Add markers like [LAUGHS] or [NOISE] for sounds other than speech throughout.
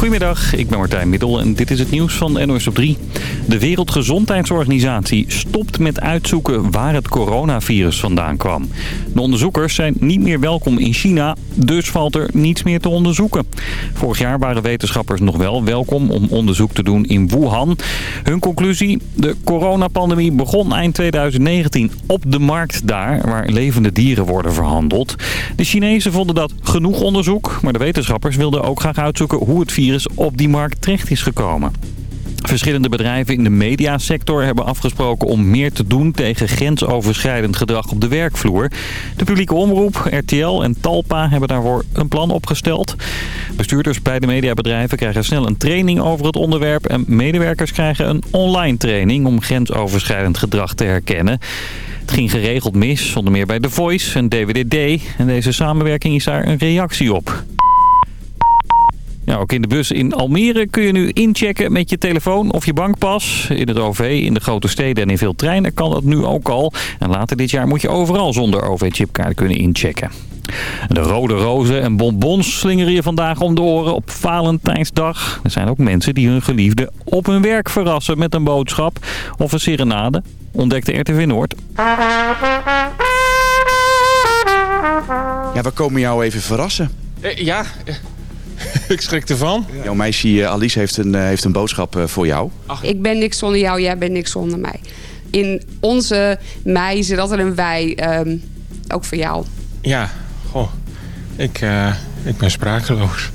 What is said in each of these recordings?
Goedemiddag, ik ben Martijn Middel en dit is het nieuws van NOS op 3. De Wereldgezondheidsorganisatie stopt met uitzoeken waar het coronavirus vandaan kwam. De onderzoekers zijn niet meer welkom in China, dus valt er niets meer te onderzoeken. Vorig jaar waren wetenschappers nog wel welkom om onderzoek te doen in Wuhan. Hun conclusie? De coronapandemie begon eind 2019 op de markt daar, waar levende dieren worden verhandeld. De Chinezen vonden dat genoeg onderzoek, maar de wetenschappers wilden ook graag uitzoeken hoe het virus op die markt terecht is gekomen. Verschillende bedrijven in de mediasector hebben afgesproken om meer te doen tegen grensoverschrijdend gedrag op de werkvloer. De publieke omroep, RTL en Talpa hebben daarvoor een plan opgesteld. Bestuurders bij de mediabedrijven krijgen snel een training over het onderwerp en medewerkers krijgen een online training om grensoverschrijdend gedrag te herkennen. Het ging geregeld mis, zonder meer bij The Voice en DWDD. En deze samenwerking is daar een reactie op. Ja, ook in de bus in Almere kun je nu inchecken met je telefoon of je bankpas. In het OV, in de grote steden en in veel treinen kan dat nu ook al. En later dit jaar moet je overal zonder OV-chipkaart kunnen inchecken. De rode rozen en bonbons slingeren je vandaag om de oren op Valentijnsdag. Er zijn ook mensen die hun geliefde op hun werk verrassen met een boodschap of een serenade. Ontdekte RTV Noord. Ja, we komen jou even verrassen. Eh, ja, [LAUGHS] ik schrik ervan. Jouw meisje eh, Alice heeft een, eh, heeft een boodschap eh, voor jou. Ik ben niks zonder jou, jij bent niks zonder mij. In onze mij zit altijd een wij, ehm, ook voor jou. Ja, goh. Ik, eh, ik ben sprakeloos.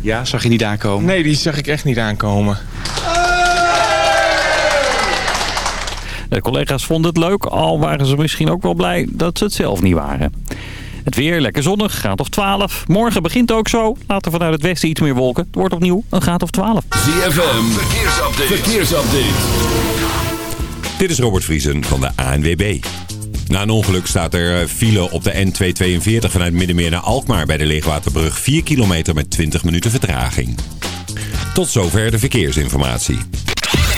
Ja, zag je niet aankomen? Nee, die zag ik echt niet aankomen. De collega's vonden het leuk, al waren ze misschien ook wel blij dat ze het zelf niet waren. Het weer lekker zonnig, graad of 12. Morgen begint ook zo. Later vanuit het westen iets meer wolken. Het wordt opnieuw een graad of 12. ZFM, verkeersupdate. verkeersupdate. Dit is Robert Vriesen van de ANWB. Na een ongeluk staat er eh, file op de N242 vanuit Middenmeer naar Alkmaar bij de Leegwaterbrug. 4 kilometer met 20 minuten vertraging. Tot zover de verkeersinformatie.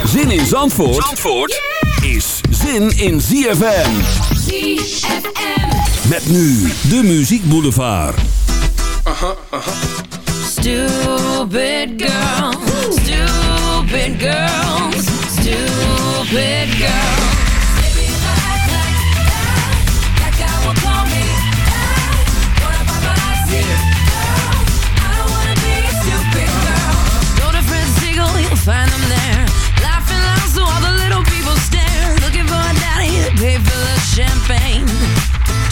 Zin in Zandvoort, Zandvoort is zin in ZFM. ZFM. Met nu de Muziek Boulevard. Stupid girl. Stupid girls. Stupid girls. Baby, if I act like that, that guy will call me that. What if I'm a girl? I don't wanna be a stupid girl. Go to Fred Segal, you'll find them there. Laughing loud so all the little people stare. Looking for a daddy to pay for the champagne.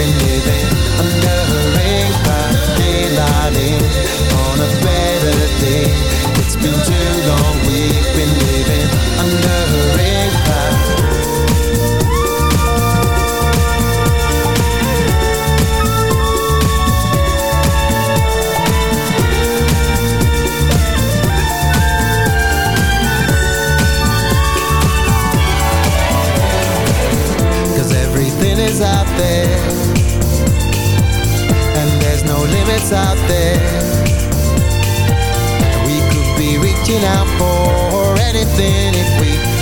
been living under a rain cloud. Daylight in on a better day. It's been too long we've been living under a no out there. We could be reaching out for anything if we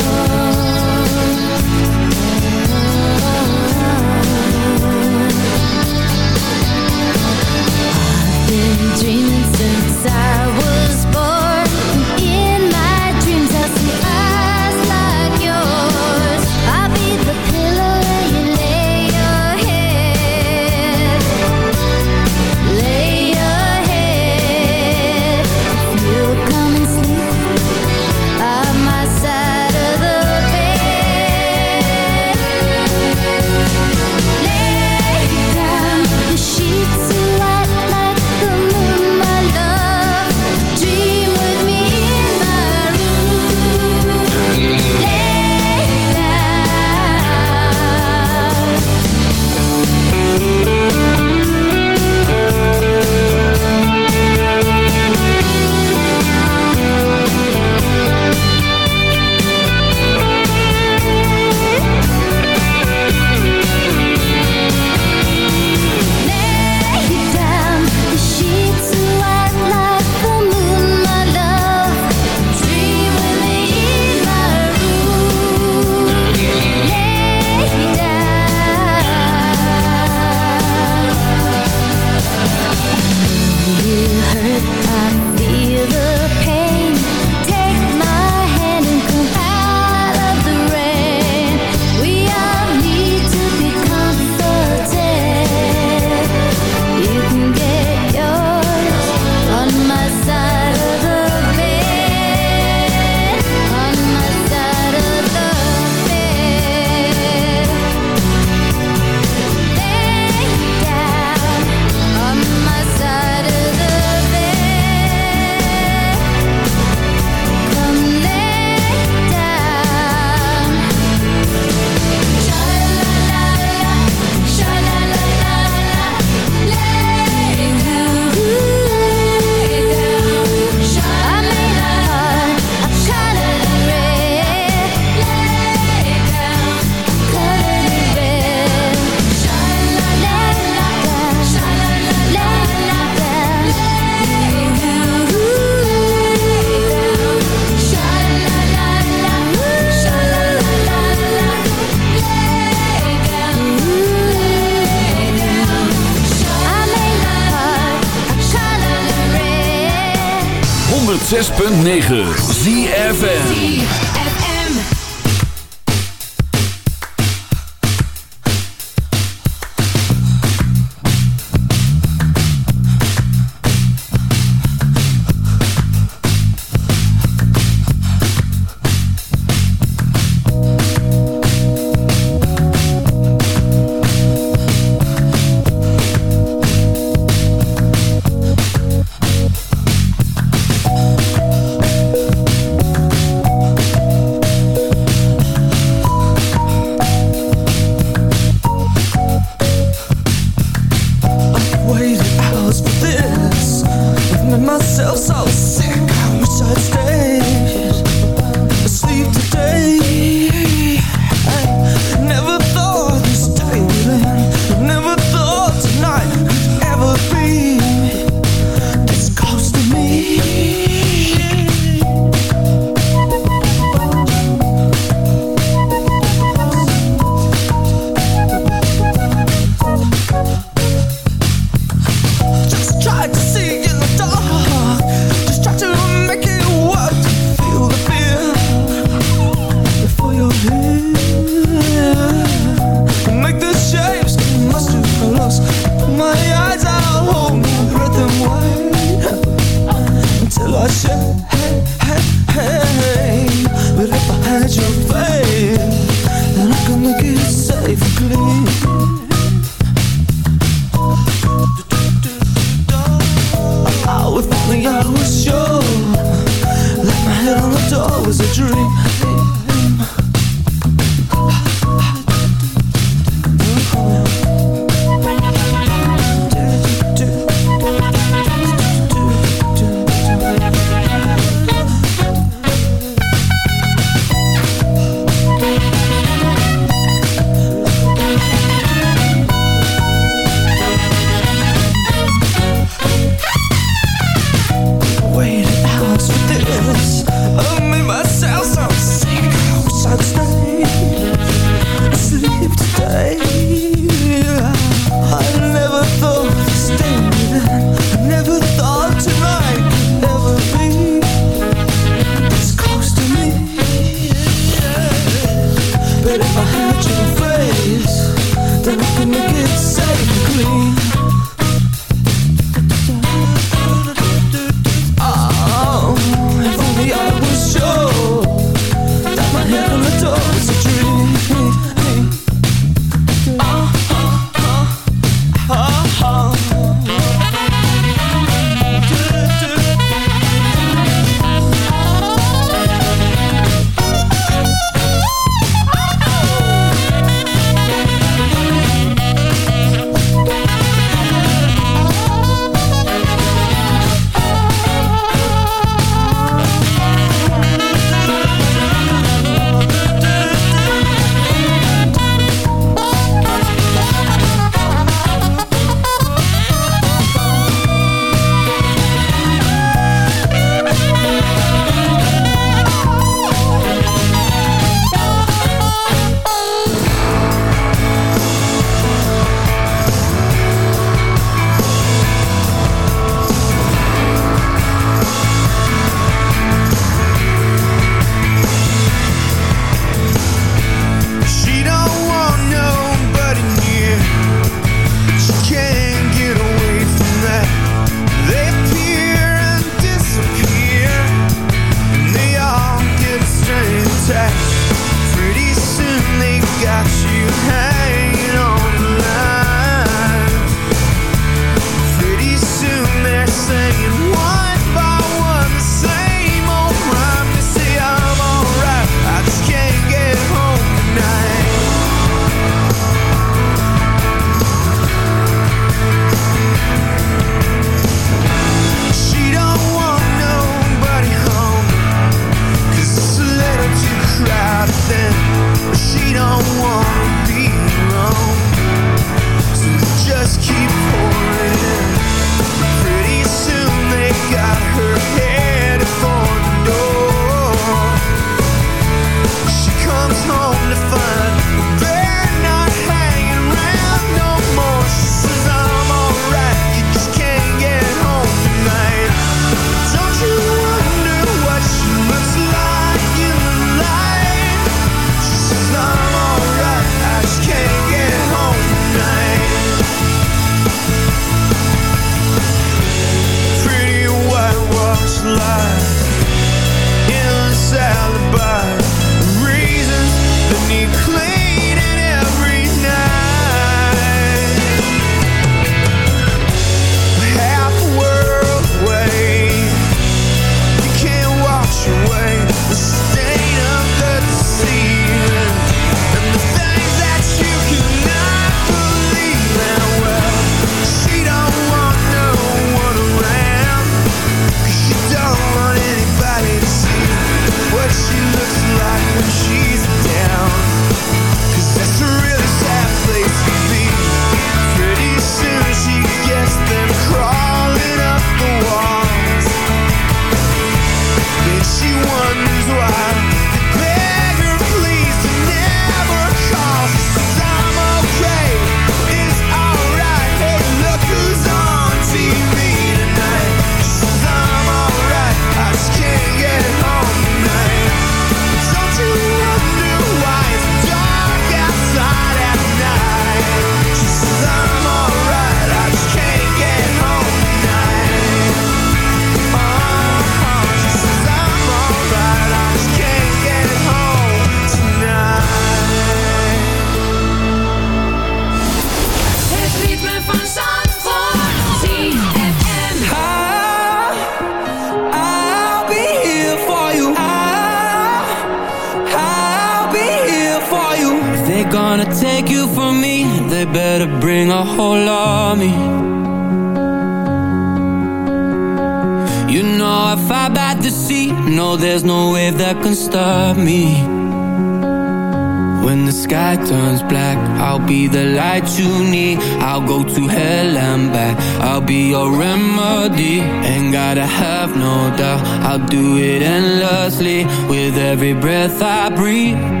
I'll be the light you need. I'll go to hell and back. I'll be your remedy. Ain't gotta have no doubt. I'll do it endlessly With every breath I breathe.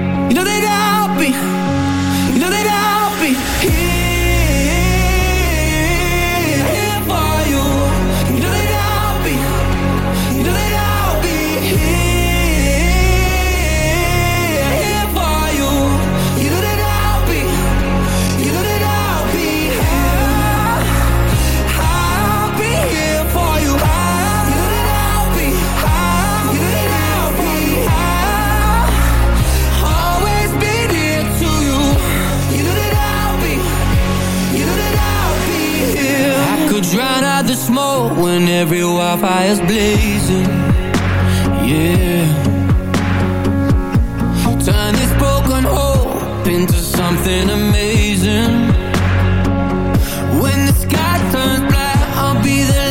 our fires blazing. Yeah. Turn this broken hope into something amazing. When the sky turns black I'll be there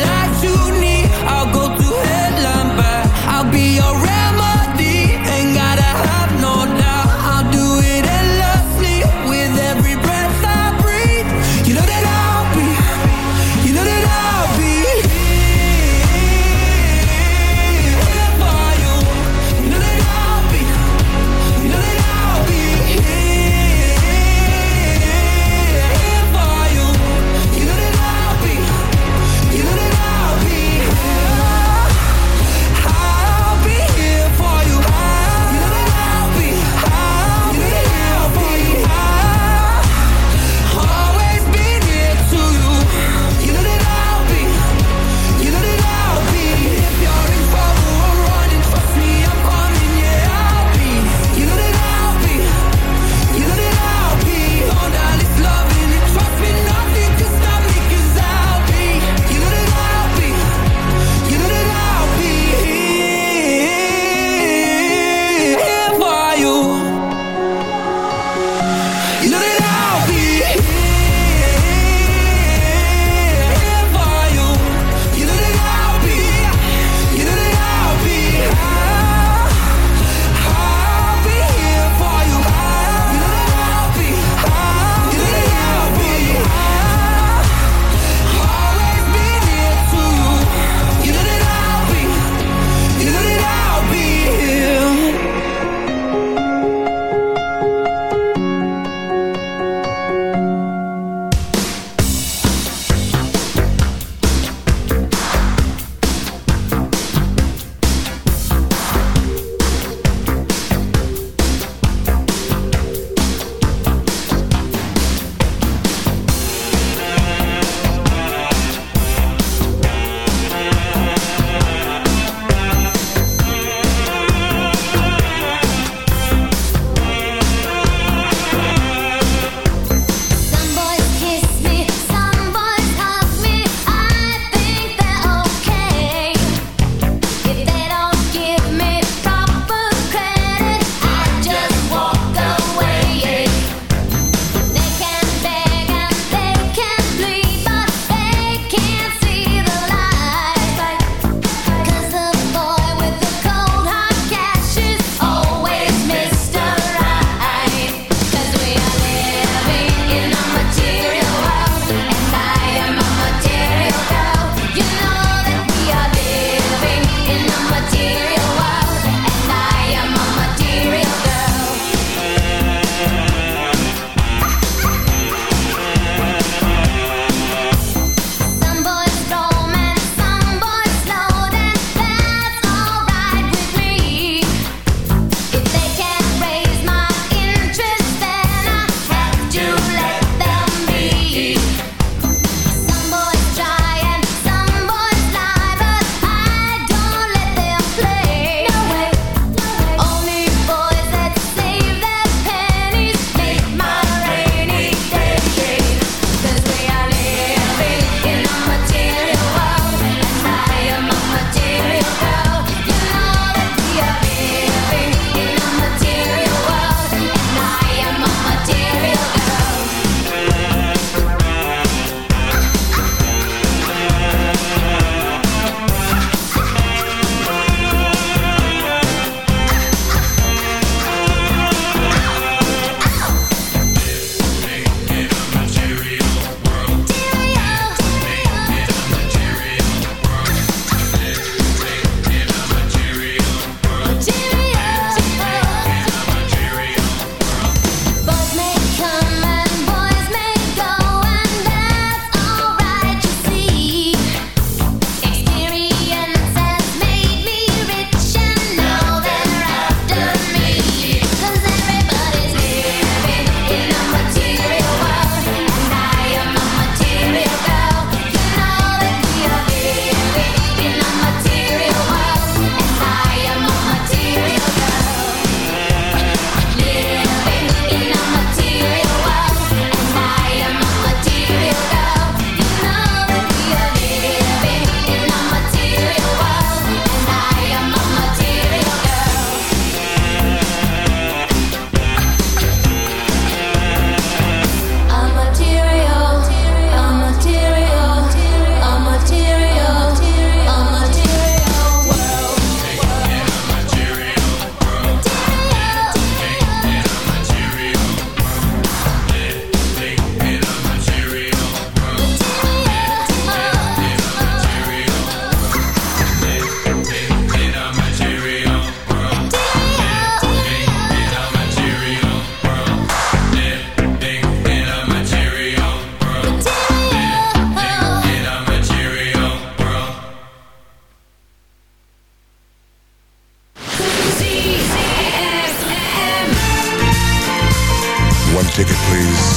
ticket, please.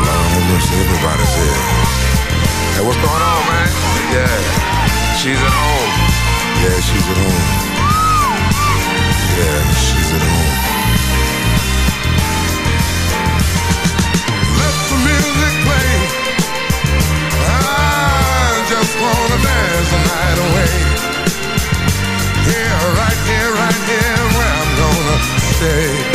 Lord have everybody's here. Hey, what's going on, man? Yeah, she's at home. Yeah, she's at home. Yeah, she's at home. Let the music play. I just wanna dance the night away. Here, right here, right here, where I'm gonna stay.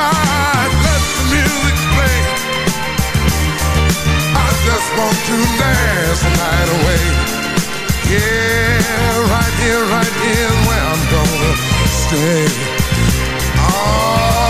side, let the music play. I just want to dance the night away. Yeah, right here, right here, where I'm gonna stay. Oh.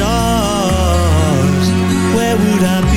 stars, where would I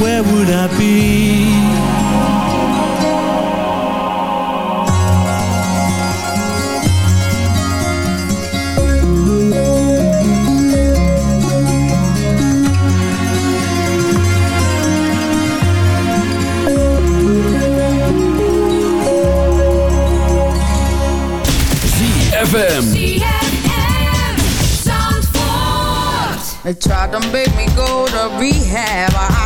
where would I be? They tried to make me go to rehab. I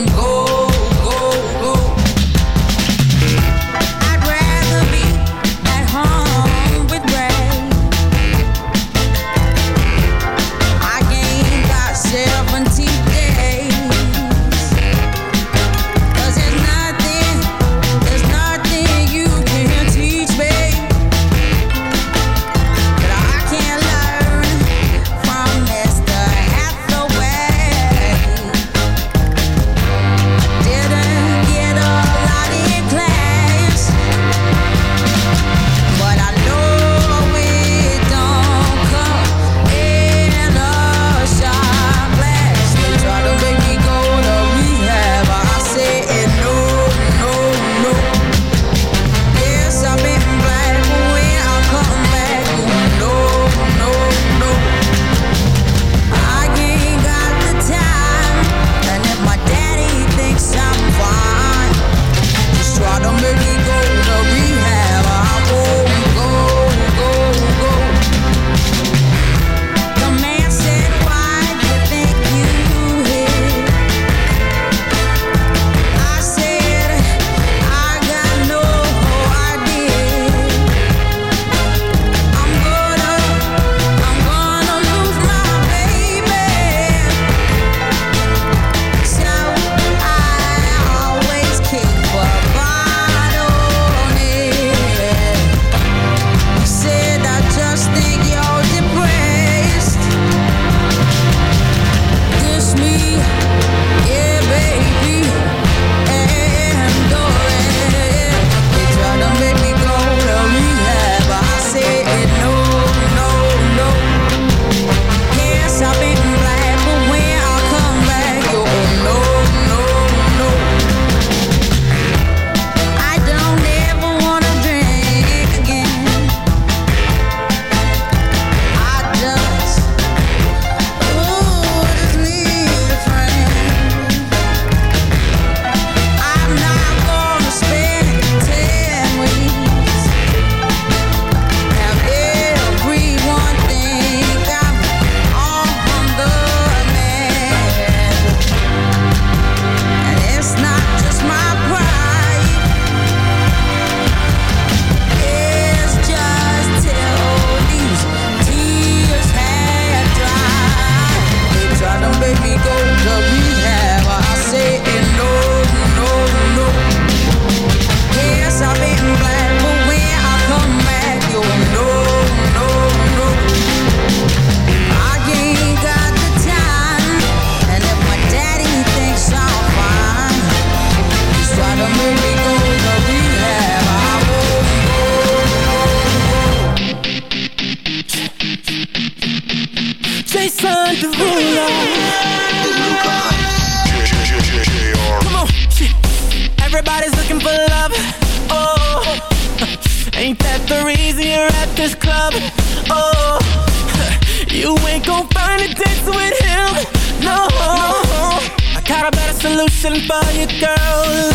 this club. Oh, [LAUGHS] you ain't gon' find a dance with him. No, I got a better solution for you, girl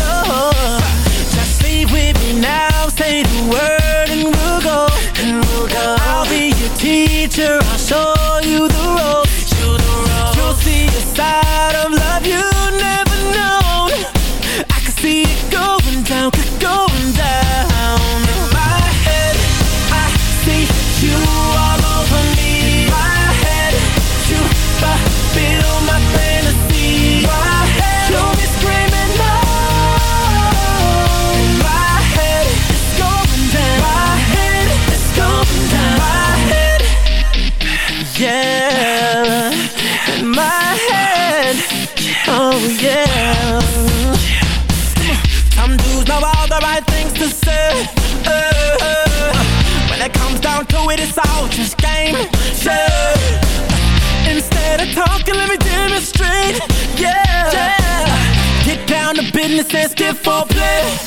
gift for play.